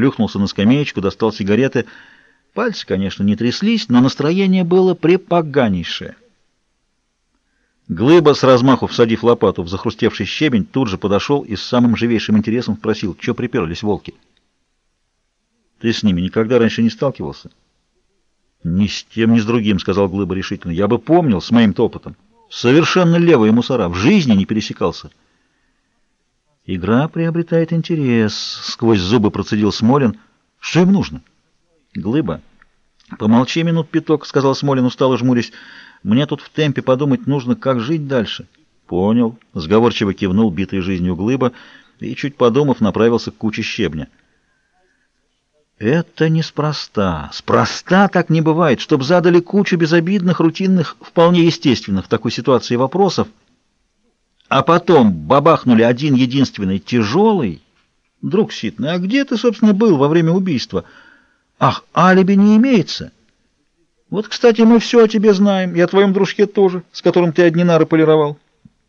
плюхнулся на скамеечку, достал сигареты. Пальцы, конечно, не тряслись, но настроение было препоганейшее. Глыба, с размаху всадив лопату в захрустевший щебень, тут же подошел и с самым живейшим интересом спросил, что приперлись волки. «Ты с ними никогда раньше не сталкивался?» «Ни с тем, ни с другим», — сказал Глыба решительно. «Я бы помнил с моим опытом. Совершенно левые мусора. В жизни не пересекался». «Игра приобретает интерес», — сквозь зубы процедил Смолин. «Что им нужно?» «Глыба». «Помолчи минут пяток», — сказал Смолин, устало жмурясь. «Мне тут в темпе подумать нужно, как жить дальше». «Понял», — сговорчиво кивнул битый жизнью Глыба и, чуть подумав, направился к куче щебня. Это неспроста. Спроста так не бывает, чтобы задали кучу безобидных, рутинных, вполне естественных в такой ситуации вопросов, а потом бабахнули один единственный тяжелый. Друг Ситный, а где ты, собственно, был во время убийства? Ах, алиби не имеется. Вот, кстати, мы все о тебе знаем, и о твоем дружке тоже, с которым ты одни нары полировал.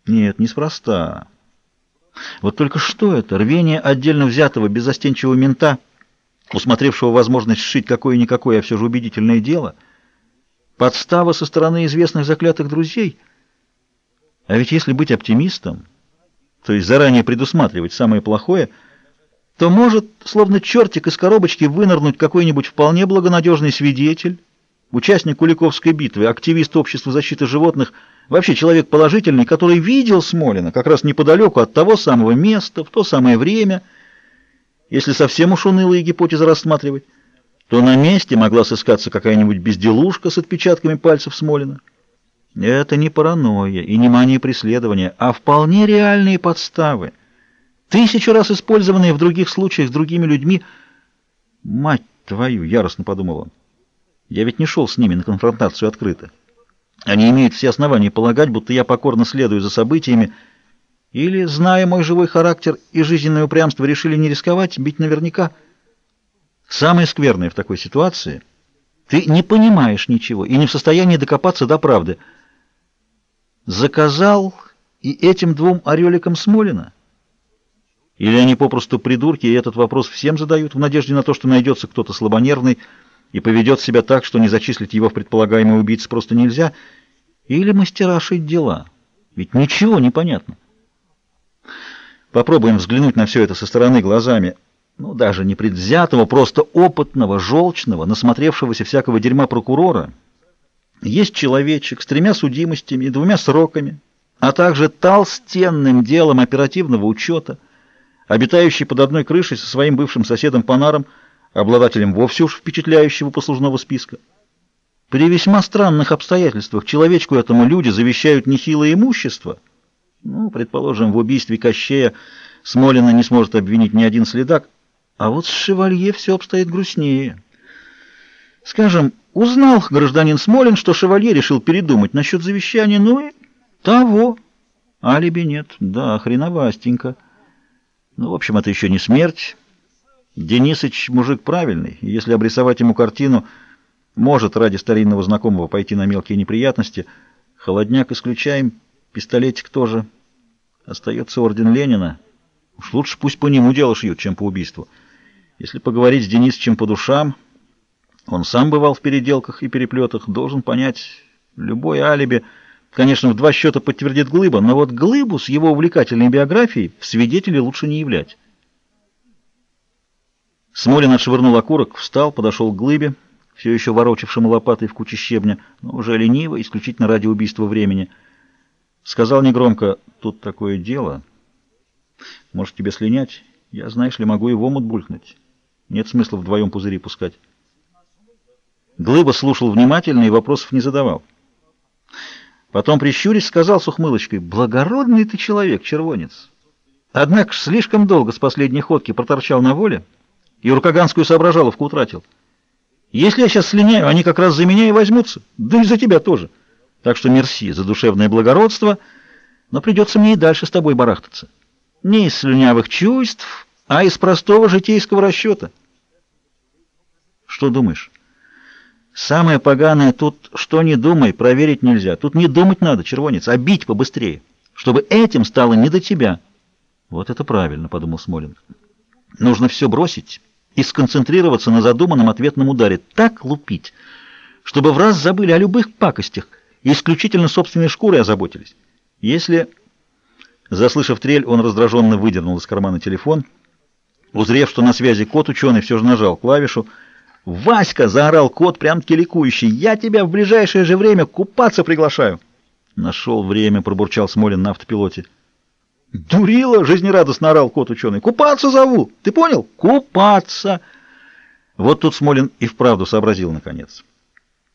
Нет, неспроста. Вот только что это? Рвение отдельно взятого беззастенчивого мента — усмотревшего возможность сшить какое-никакое, а все же убедительное дело, подстава со стороны известных заклятых друзей. А ведь если быть оптимистом, то есть заранее предусматривать самое плохое, то может, словно чертик из коробочки, вынырнуть какой-нибудь вполне благонадежный свидетель, участник Куликовской битвы, активист общества защиты животных, вообще человек положительный, который видел Смолина как раз неподалеку от того самого места, в то самое время — если совсем уж унылые гипотезы рассматривать, то на месте могла сыскаться какая-нибудь безделушка с отпечатками пальцев Смолина. Это не паранойя и не мания преследования, а вполне реальные подставы, тысячу раз использованные в других случаях с другими людьми. «Мать твою!» — яростно подумал он. «Я ведь не шел с ними на конфронтацию открыто. Они имеют все основания полагать, будто я покорно следую за событиями, или, зная мой живой характер и жизненное упрямство, решили не рисковать, бить наверняка. Самое скверное в такой ситуации — ты не понимаешь ничего и не в состоянии докопаться до правды. Заказал и этим двум ореликам Смолина? Или они попросту придурки, и этот вопрос всем задают в надежде на то, что найдется кто-то слабонервный и поведет себя так, что не зачислить его в предполагаемый убийц просто нельзя? Или мастера шить дела? Ведь ничего не понятно. Попробуем взглянуть на все это со стороны глазами, ну, даже не предвзятого, просто опытного, желчного, насмотревшегося всякого дерьма прокурора. Есть человечек с тремя судимостями и двумя сроками, а также толстенным делом оперативного учета, обитающий под одной крышей со своим бывшим соседом Панаром, обладателем вовсе уж впечатляющего послужного списка. При весьма странных обстоятельствах человечку этому люди завещают нехилое имущество — ну, предположим, в убийстве Кощея Смолина не сможет обвинить ни один следак, а вот с Шевалье все обстоит грустнее. Скажем, узнал гражданин Смолин, что Шевалье решил передумать насчет завещания, ну и того. Алиби нет, да, хреновастенько. Ну, в общем, это еще не смерть. Денисыч мужик правильный, и если обрисовать ему картину, может ради старинного знакомого пойти на мелкие неприятности. Холодняк исключаем, Пистолетик тоже. Остается орден Ленина. Уж лучше пусть по нему дело шьют, чем по убийству. Если поговорить с Денисовичем по душам, он сам бывал в переделках и переплетах, должен понять любое алиби. Конечно, в два счета подтвердит Глыба, но вот Глыбу с его увлекательной биографией в свидетели лучше не являть. Смолин отшвырнул окурок, встал, подошел к Глыбе, все еще ворочавшему лопатой в куче щебня, но уже лениво, исключительно ради убийства времени — Сказал негромко, тут такое дело. Может, тебе слинять? Я, знаешь ли, могу и в омут булькнуть. Нет смысла вдвоем пузыри пускать. Глыба слушал внимательно и вопросов не задавал. Потом, прищурясь, сказал с ухмылочкой, «Благородный ты человек, червонец. Однако ж слишком долго с последней ходки проторчал на воле и рукоганскую соображаловку утратил. Если я сейчас слиняю, они как раз за меня и возьмутся, да и за тебя тоже». Так что мерси за душевное благородство, но придется мне и дальше с тобой барахтаться. Не из слюнявых чувств, а из простого житейского расчета. Что думаешь? Самое поганое тут, что не думай, проверить нельзя. Тут не думать надо, червонец, а бить побыстрее, чтобы этим стало не до тебя. Вот это правильно, подумал Смолин. Нужно все бросить и сконцентрироваться на задуманном ответном ударе. Так лупить, чтобы в раз забыли о любых пакостях и исключительно собственной шкурой озаботились. Если... Заслышав трель, он раздраженно выдернул из кармана телефон. Узрев, что на связи кот, ученый все же нажал клавишу. «Васька!» — заорал кот, прям-таки ликующий. «Я тебя в ближайшее же время купаться приглашаю!» «Нашел время!» — пробурчал Смолин на автопилоте. «Дурила!» — жизнерадостно орал кот-ученый. «Купаться зову! Ты понял? Купаться!» Вот тут Смолин и вправду сообразил наконец.